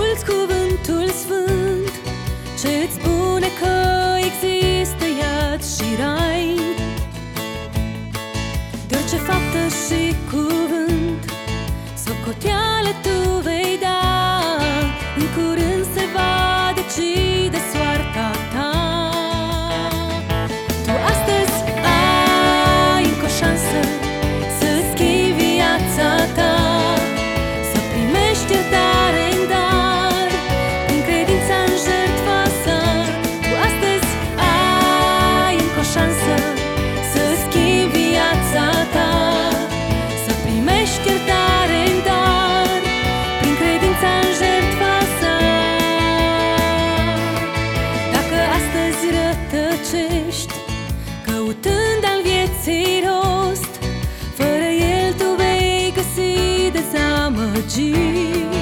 Asculți cuvântul sfânt. Ce îți spune că există iad și rai? De orice faptă și cu Căutând al vieții rost Fără el tu vei găsi dezamăgiri.